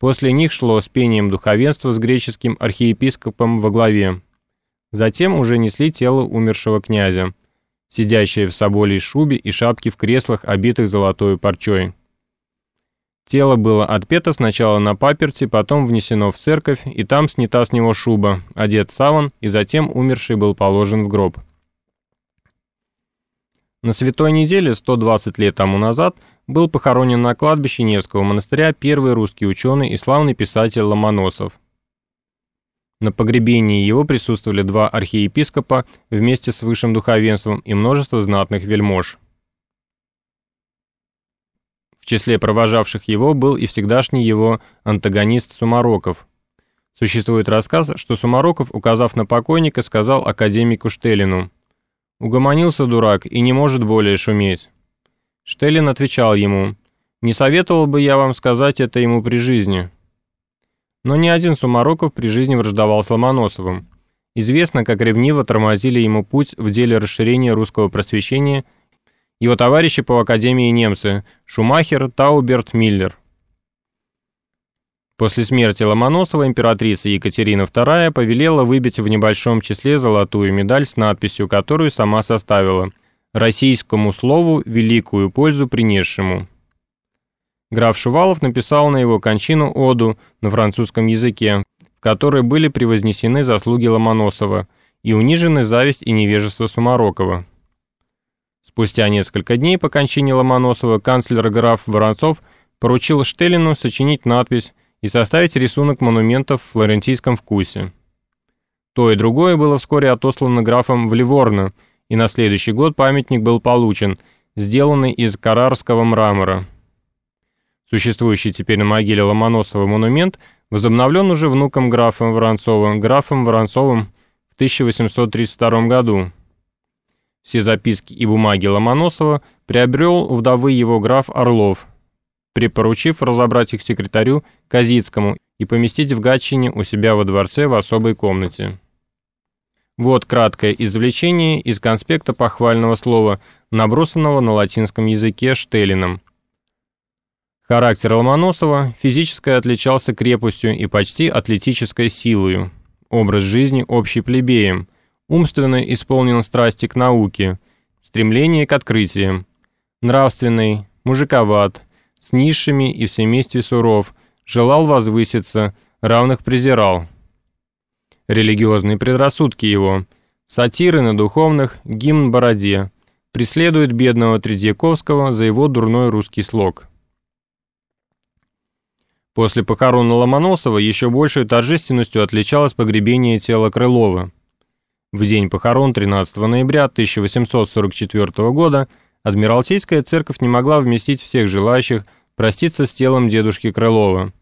После них шло с пением духовенства с греческим архиепископом во главе. Затем уже несли тело умершего князя, сидящее в соболей шубе и шапке в креслах, обитых золотой парчой. Тело было отпето сначала на паперти, потом внесено в церковь, и там снята с него шуба, одет саван, и затем умерший был положен в гроб. На Святой неделе, 120 лет тому назад, был похоронен на кладбище Невского монастыря первый русский ученый и славный писатель Ломоносов. На погребении его присутствовали два архиепископа вместе с высшим духовенством и множество знатных вельмож. В числе провожавших его был и всегдашний его антагонист Сумароков. Существует рассказ, что Сумароков, указав на покойника, сказал академику Штелину «Угомонился дурак и не может более шуметь». Штеллин отвечал ему, «Не советовал бы я вам сказать это ему при жизни». Но ни один Сумароков при жизни враждовал с Ломоносовым. Известно, как ревниво тормозили ему путь в деле расширения русского просвещения его товарищи по Академии немцы Шумахер, Тауберт, Миллер. После смерти Ломоносова императрица Екатерина II повелела выбить в небольшом числе золотую медаль с надписью, которую сама составила – российскому слову великую пользу принесшему. Граф Шувалов написал на его кончину оду на французском языке, в которой были превознесены заслуги Ломоносова и унижены зависть и невежество Сумарокова. Спустя несколько дней по кончине Ломоносова канцлер граф Воронцов поручил Штеллину сочинить надпись и составить рисунок монументов в флорентийском вкусе. То и другое было вскоре отослано графом в Ливорно – и на следующий год памятник был получен, сделанный из карарского мрамора. Существующий теперь на могиле Ломоносова монумент возобновлен уже внуком графа Воронцова, графом Воронцовым в 1832 году. Все записки и бумаги Ломоносова приобрел вдовы его граф Орлов, припоручив разобрать их секретарю Казицкому и поместить в Гатчине у себя во дворце в особой комнате. Вот краткое извлечение из конспекта похвального слова, набросанного на латинском языке Штеллином. Характер Ломоносова физически отличался крепостью и почти атлетической силой. Образ жизни общий плебеем, умственно исполнен страсти к науке, стремление к открытиям. Нравственный, мужиковат, с низшими и в семействе суров, желал возвыситься, равных презирал – религиозные предрассудки его, сатиры на духовных, гимн Бороде, преследует бедного Тредьяковского за его дурной русский слог. После похорон Ломоносова еще большей торжественностью отличалось погребение тела Крылова. В день похорон 13 ноября 1844 года Адмиралтейская церковь не могла вместить всех желающих проститься с телом дедушки Крылова.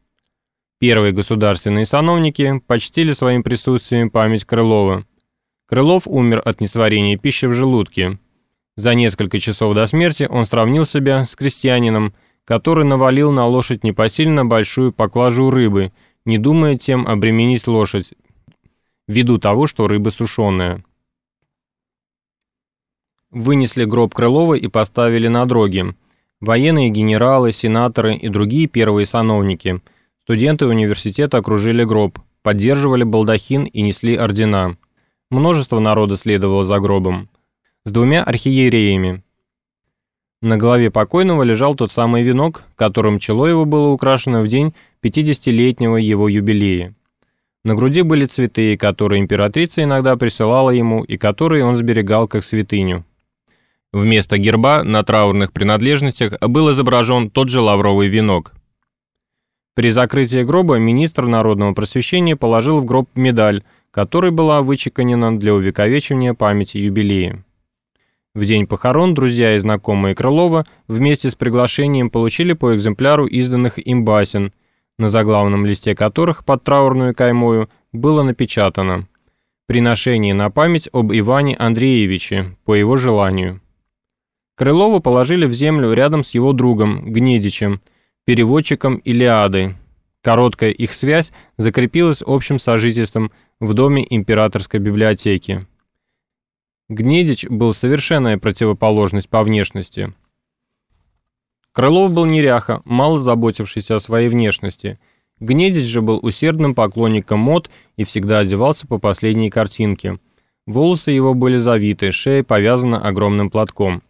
Первые государственные сановники почтили своим присутствием память Крылова. Крылов умер от несварения пищи в желудке. За несколько часов до смерти он сравнил себя с крестьянином, который навалил на лошадь непосильно большую поклажу рыбы, не думая тем обременить лошадь, ввиду того, что рыба сушеная. Вынесли гроб Крылова и поставили на дроги. Военные генералы, сенаторы и другие первые сановники – Студенты университета окружили гроб, поддерживали балдахин и несли ордена. Множество народа следовало за гробом. С двумя архиереями. На голове покойного лежал тот самый венок, которым чело его было украшено в день 50-летнего его юбилея. На груди были цветы, которые императрица иногда присылала ему и которые он сберегал как святыню. Вместо герба на траурных принадлежностях был изображен тот же лавровый венок. При закрытии гроба министр народного просвещения положил в гроб медаль, которой была вычеканена для увековечивания памяти юбилея. В день похорон друзья и знакомые Крылова вместе с приглашением получили по экземпляру изданных им басен, на заглавном листе которых под траурную каймою было напечатано «Приношение на память об Иване Андреевиче по его желанию». Крылова положили в землю рядом с его другом, Гнедичем, переводчиком Илиады. Короткая их связь закрепилась общим сожительством в доме императорской библиотеки. Гнедич был совершенная противоположность по внешности. Крылов был неряха, мало заботившийся о своей внешности. Гнедич же был усердным поклонником мод и всегда одевался по последней картинке. Волосы его были завиты, шея повязана огромным платком.